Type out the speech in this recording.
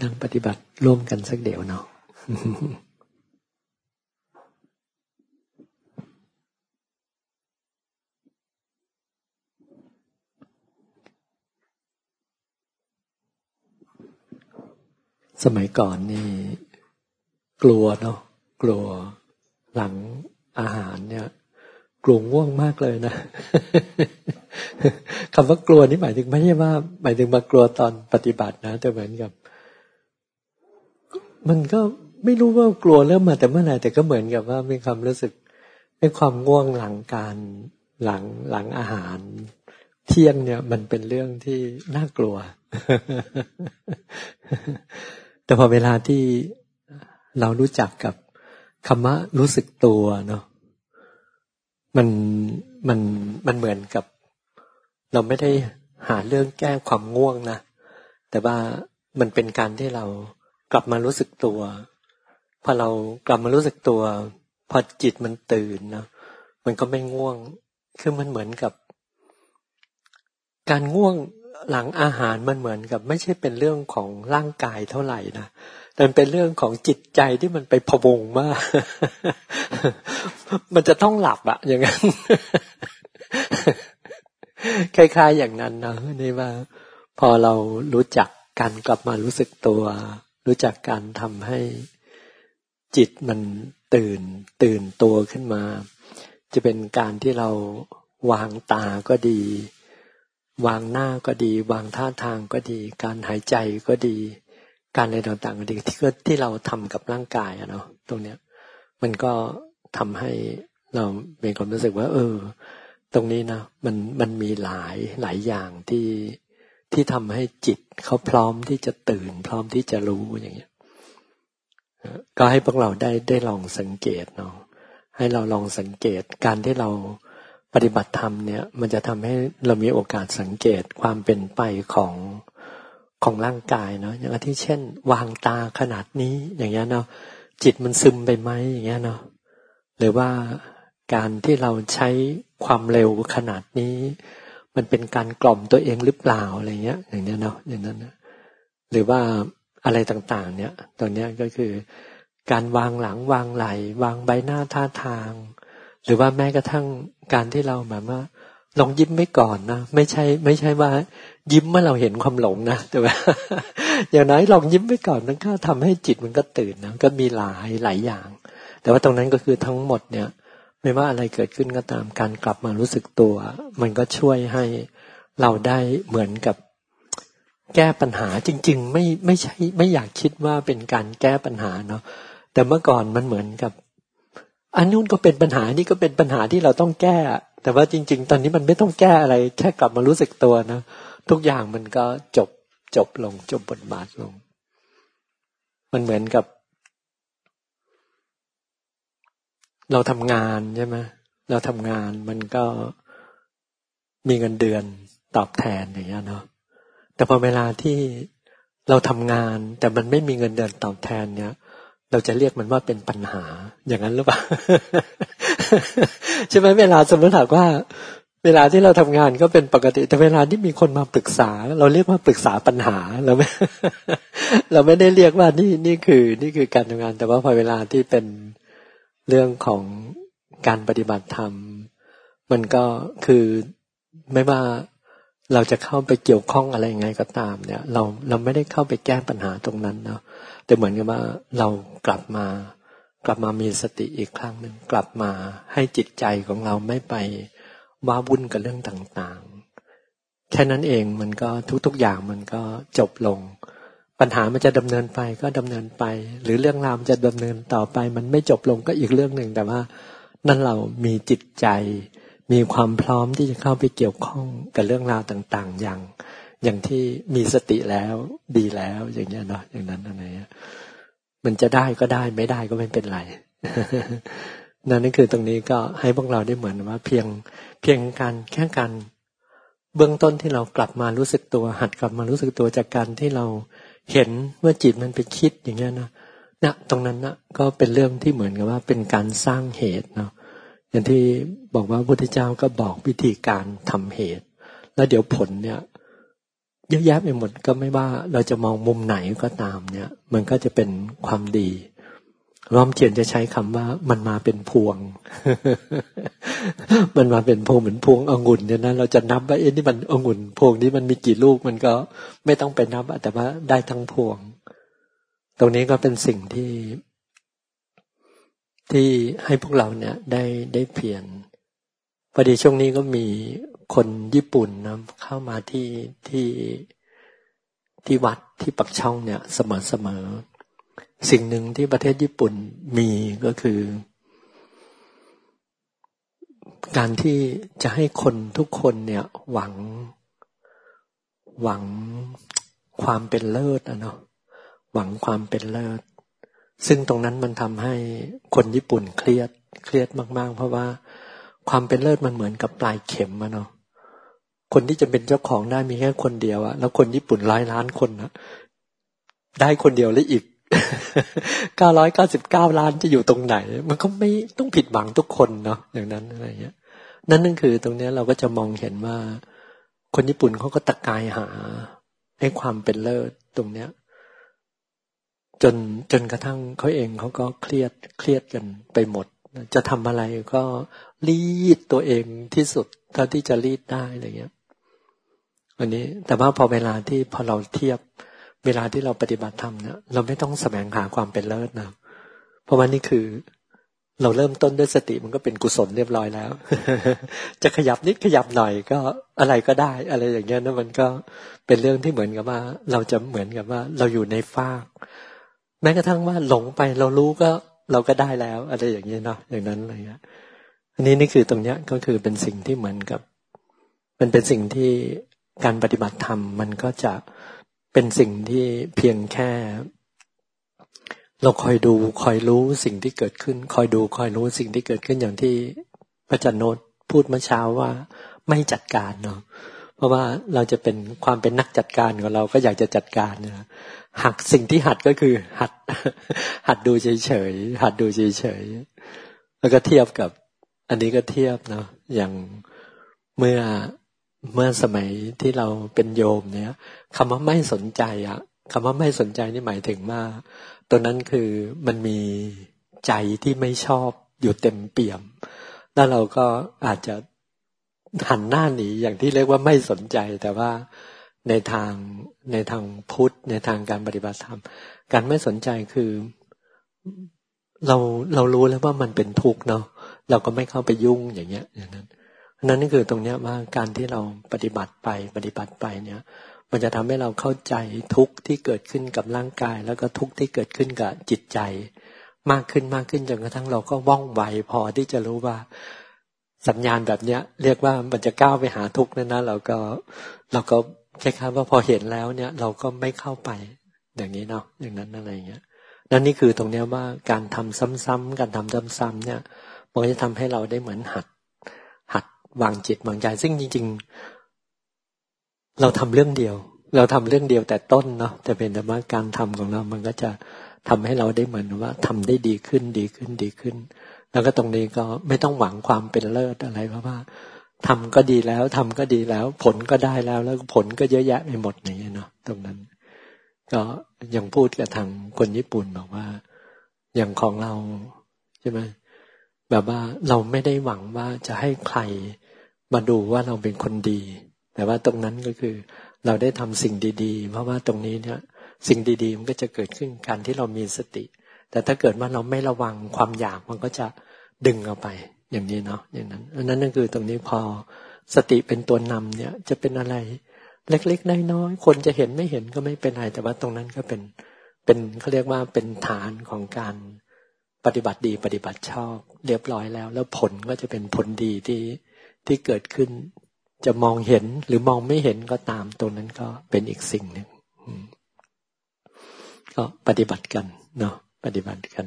นั่งปฏิบัติร่วมกันสักเดี๋ยวเนาะสมัยก่อนนี่ กลัวเนาะกลัวหลังอาหารเนี่ย กลัวง่วงมากเลยนะคำว่ากลัวนี่หมายถึงไม่ใช่ว่า หมายถึงมากลัวตอนปฏิบัตินะแต่เหมือนกับ มันก็ไม่รู้ว่ากลัวเริ่มมาแต่เมื่อไหร่แต่ก็เหมือนกับว่ามีความรู้สึกในความง่วงหลังการหลังหลังอาหาร เที่ยงเนี่ยมันเป็นเรื่องที่น่ากลัว แต่พอเวลาที่เรารู้จักกับคำว่ารู้สึกตัวเนาะมันมันมันเหมือนกับ เราไม่ได้หาเรื่องแก้ความง่วงนะแต่ว่ามันเป็นการที่เรา กลับมารู้สึกตัว พอเรากลับมารู้สึกตัว พอจิตมันตื่นนะมันก็ไม่ง่วง คือมันเหมือนกับ การง่วงหลังอาหารมันเหมือนกับ ไม่ใช่เป็นเรื่องของร่างกายเท่าไหร่นะแต่เป็นเรื่องของจิตใจที่มันไปพวงมาก มันจะต้องหลับอะอย่างนั้นคล้ายๆอย่างนั้นนะนี่ว่า พอเรารู้จักการกลับมารู้สึกตัว รู้จักการทำให้จิตมันตื่น ตื่นตัวขึ้นมา จะเป็นการที่เราวางตาก็ดี วางหน้าก็ดี วางท่าทางก็ดี การหายใจก็ดี การอะไรต่างๆก็ดีที่ที่เราทำกับร่างกายอะเนาะตรงเนี้ย มันก็ทำให้เรามีความรู้สึกว่า เออ ตรงนี้นะมันมันมีหลายหลายอย่างที่ ที่ทำให้จิตเขาพร้อมที่จะตื่น พร้อมที่จะรู้อย่างเงี้ยก็ให้พวกเราได้ได้ลองสังเกตเนาะให้เราลองสังเกตการที่เราปฏิบัติธรรมเนี่ยมันจะทำให้เรามีโอกาสสังเกตความเป็นไปของของร่างกายเนาะอย่างที่เช่น วางตาขนาดนี้อย่างเงี้ยเนาะจิตมันซึมไปไหมอย่างเงี้ยเนาะหรือว่าการที่เราใช้ความเร็วขนาดนี้ มันเป็นการกล่อมตัวเองหรือเปล่าอะไรเงี้ย อย่างเงี้ยเนาะอย่างนั้นนะหรือว่าอะไรต่างๆ เนี่ย ตอนเนี้ยก็คือการวางหลังวางไหล วางใบหน้าท่าทาง หรือว่าแม้กระทั่งการที่เราแบบว่าลองยิ้มไม่ก่อนนะไม่ใช่ ไม่ใช่ว่า ยิ้มเมื่อเราเห็นความหลงนะแต่ว่าอย่างน้อยลองยิ้มไปก่อนมันก็ทำให้จิตมันก็ตื่นนะก็มีหลายหลายอย่าง แต่ว่าตรงนั้นก็คือทั้งหมดเนี่ย ไม่ว่าอะไรเกิดขึ้นก็ตามการกลับมารู้สึกตัว มันก็ช่วยให้เราได้เหมือนกับแก้ปัญหาจริง ๆ ไม่ไม่ใช่ไม่อยากคิดว่าเป็นการแก้ปัญหาเนาะแต่เมื่อก่อนมันเหมือนกับอันนู้นก็เป็นปัญหานี่ก็เป็นปัญหาที่เราต้องแก้ แต่ว่าจริง ๆ ตอนนี้มันไม่ต้องแก้อะไร แค่กลับมารู้สึกตัวนะทุกอย่างมันก็จบจบลงจบบทบาทลง มันเหมือนกับ เราทำงานใช่ไหมเราทำงานมันก็มีเงินเดือนตอบแทนอย่างเงี้ยเนาะแต่พอเวลาที่เราทำงาน แต่มันไม่มีเงินเดือนตอบแทนเนี่ย เราจะเรียกมันว่าเป็นปัญหาอย่างนั้นหรือเปล่าใช่ไหมเวลาสมมติถามว่า เวลาที่เราทำงานก็เป็นปกติ แต่เวลาที่มีคนมาปรึกษา เราเรียกว่าปรึกษาปัญหาเราไม่เราไม่ได้เรียกว่านี่นี่คือ นี่คือการทำงาน แต่ว่าพอเวลาที่เป็น เรื่องของการปฏิบัติธรรม มันก็คือไม่ว่าเราจะเข้าไปเกี่ยวข้องอะไรยังไงก็ตาม เนี่ย เราเราไม่ได้เข้าไปแก้ปัญหาตรงนั้นเนาะแต่เหมือนกับว่าเรากลับมากลับมามีสติอีกครั้งหนึ่งกลับมาให้จิตใจของเราไม่ไปว้าวุ่นกับเรื่องต่างๆ แค่นั้นเองมันก็ทุกๆอย่างมันก็จบลง ปัญหามันจะดำเนินไปก็ดำเนินไป หรือเรื่องราวมันจะดำเนินต่อไป มันไม่จบลงก็อีกเรื่องหนึ่งแต่ว่า นั่นเรามีจิตใจ มีความพร้อมที่จะเข้าไปเกี่ยวข้องกับเรื่องราวต่าง ๆ อย่าง อย่างที่มีสติแล้วดีแล้วอย่างเงี้ยเนาะอย่างนั้นอะไรเงี้ยมันจะได้ก็ได้ไม่ได้ก็ไม่เป็นไรนั่นนี่คือตรงนี้ก็ให้พวกเราได้เหมือนว่า เพียงเพียงการแค่การเบื้องต้นที่เรากลับมารู้สึกตัว หัดกลับมารู้สึกตัวจากการที่เรา เห็นว่าจิตมันไปคิดอย่างเงี้ยนะนะตรงนั้นนะก็เป็นเรื่องที่เหมือนกับว่าเป็นการสร้างเหตุเนาะอย่างที่บอกว่าพระพุทธเจ้าก็บอกวิธีการทำเหตุ แล้วเดี๋ยวผลเนี่ยเยอะแยะไปหมดก็ไม่ว่าเราจะมองมุมไหนก็ตามเนี่ย มันก็จะเป็นความดีรอมเทียนจะใช้คำว่ามันมาเป็นพวง มันมาเป็นพวงเหมือนพวงองุ่นเนี่ยนะเราจะนับว่าเอ๊ะนี่มันองุ่นพวงนี้มันมีกี่ลูกมันก็ไม่ต้องไปนับแต่ว่าได้ทั้งพวง ตรงนี้ก็เป็นสิ่งที่ที่ให้พวกเราเนี่ยได้ได้เพียรพอดีช่วงนี้ก็มีคนญี่ปุ่นนะเข้ามาที่ที่ที่วัดที่ปักช่องเนี่ยเสมอเสมอสิ่งหนึ่งที่ประเทศญี่ปุ่นมีก็คือ การที่จะให้คนทุกคนเนี่ยหวังหวังความเป็นเลิศอะเนาะหวังความเป็นเลิศ ซึ่งตรงนั้นมันทำให้คนญี่ปุ่นเครียดเครียดมาก ๆ เพราะว่าความเป็นเลิศมันเหมือนกับปลายเข็มอะเนาะคนที่จะเป็นเจ้าของได้มีแค่คนเดียวอะแล้วคนญี่ปุ่นร้อยล้านคนนะได้คนเดียวแล้วอีก เก้าร้อยเก้าสิบเก้าล้านจะอยู่ตรงไหน มันก็ไม่ต้องผิดหวังทุกคนเนาะอย่างนั้นอะไรเงี้ย นั่นนั่นคือตรงนี้เราก็จะมองเห็นว่า คนญี่ปุ่นเขาก็ตะกายหาให้ความเป็นเลิศตรงเนี้ย จนจนกระทั่งเขาเองเขาก็เครียดเครียดกันไปหมด จะทำอะไรก็รีดตัวเองที่สุดเท่าที่จะรีดได้อะไรเงี้ยอันนี้แต่ว่าพอเวลาที่พอเราเทียบ เวลาที่เราปฏิบัติธรรมเนี่ยเราไม่ต้องแสวงหาความเป็นเลิศนะเพราะว่านี่คือ เราเริ่มต้นด้วยสติมันก็เป็นกุศลเรียบร้อยแล้ว จะขยับนิดขยับหน่อยก็อะไรก็ได้ อะไรอย่างเงี้ยนะมันก็เป็นเรื่องที่เหมือนกับว่า เราจะเหมือนกับว่า เราอยู่ในฟาก แม้กระทั่งว่าหลงไปเรารู้ก็เราก็ได้แล้ว อะไรอย่างเงี้ยเนาะอย่างนั้นอะไรเงี้ยอันนี้นี่คือตรงเนี้ยก็คือเป็นสิ่งที่เหมือนกับ มันเป็นสิ่งที่การปฏิบัติธรรมมันก็จะ เป็นสิ่งที่เพียงแค่ เราคอยดูคอยรู้สิ่งที่เกิดขึ้น คอยดูคอยรู้สิ่งที่เกิดขึ้นอย่างที่พระจันโนตพูดเมื่อเช้าว่าไม่จัดการเนาะเพราะว่าเราจะเป็นความเป็นนักจัดการของเราก็อยากจะจัดการนะหักสิ่งที่หัดก็คือ หัด หัดดูเฉยๆหัดดูเฉยๆแล้วก็เทียบกับ อันนี้ก็เทียบเนาะอย่างเมื่อ เมื่อสมัยที่เราเป็นโยมเนี่ยคำว่าไม่สนใจอะคำว่าไม่สนใจนี่หมายถึงว่าตัวนั้นคือมันมีใจที่ไม่ชอบอยู่เต็มเปี่ยม แล้วเราก็อาจจะหันหน้าหนีอย่างที่เรียกว่าไม่สนใจ แต่ว่าในทางในทางพุทธ ในทางการปฏิบัติธรรม การไม่สนใจคือเราเรารู้แล้วว่ามันเป็นทุกข์เนาะเราก็ไม่เข้าไปยุ่งอย่างเงี้ยอย่างนั้น นั่นนี่คือตรงเนี้ยว่าการที่เราปฏิบัติไปปฏิบัติไปเนี่ย มันจะทำให้เราเข้าใจทุกข์ที่เกิดขึ้นกับร่างกาย แล้วก็ทุกข์ที่เกิดขึ้นกับจิตใจ มากขึ้นมากขึ้นจนกระทั่งเราก็ว่องไวพอที่จะรู้ว่า สัญญาณแบบเนี้ย เรียกว่ามันจะก้าวไปหาทุกข์นั่นนะเราก็เราก็คล้ายๆว่าพอเห็นแล้วเนี่ย เราก็ไม่เข้าไปอย่างนี้เนาะอย่างนั้นอะไรเงี้ยนั่นนี่คือตรงเนี้ยว่าการทำซ้ำๆการทำซ้ำๆเนี่ยมันจะทำให้เราได้เหมือนหัด วางจิตวางใจ ซึ่งจริง ๆ เราทำเรื่องเดียว เราทำเรื่องเดียวแต่ต้นเนาะแต่เป็นแต่ว่าการทำของเรา มันก็จะทำให้เราได้เหมือนว่าทำได้ดีขึ้นดีขึ้นดีขึ้น แล้วก็ตรงนี้ก็ไม่ต้องหวังความเป็นเลิศอะไรเพราะว่าทำก็ดีแล้วทำก็ดีแล้ว ผลก็ได้แล้วแล้วผลก็เยอะแยะไปหมดอย่างเงี้ยเนาะตรงนั้น ก็ยังพูดกับทางคนญี่ปุ่นบอกว่า อย่างของเราใช่ไหม แบบว่าเราไม่ได้หวังว่าจะให้ใครมาดูว่าเราเป็นคนดี แต่ว่าตรงนั้นก็คือ เราได้ทำสิ่งดีๆ เพราะว่าตรงนี้เนี่ยสิ่งดีๆมันก็จะเกิดขึ้นการที่เรามีสติ แต่ถ้าเกิดว่าเราไม่ระวังความอยากมันก็จะดึงเอาไป อย่างนี้เนาะอย่างนั้นอันนั้นนั่นคือตรงนี้พอสติเป็นตัวนำเนี่ยจะเป็นอะไรเล็กๆน้อยๆคนจะเห็นไม่เห็นก็ไม่เป็นไรแต่ว่าตรงนั้นก็เป็นเป็นเขาเรียกว่าเป็นฐานของการ ปฏิบัติดีปฏิบัติชอบเรียบร้อยแล้ว แล้วผลก็จะเป็นผลดีที่ที่เกิดขึ้น จะมองเห็นหรือมองไม่เห็นก็ตามตรงนั้นก็เป็นอีกสิ่งหนึ่งก็ปฏิบัติกันเนาะปฏิบัติกัน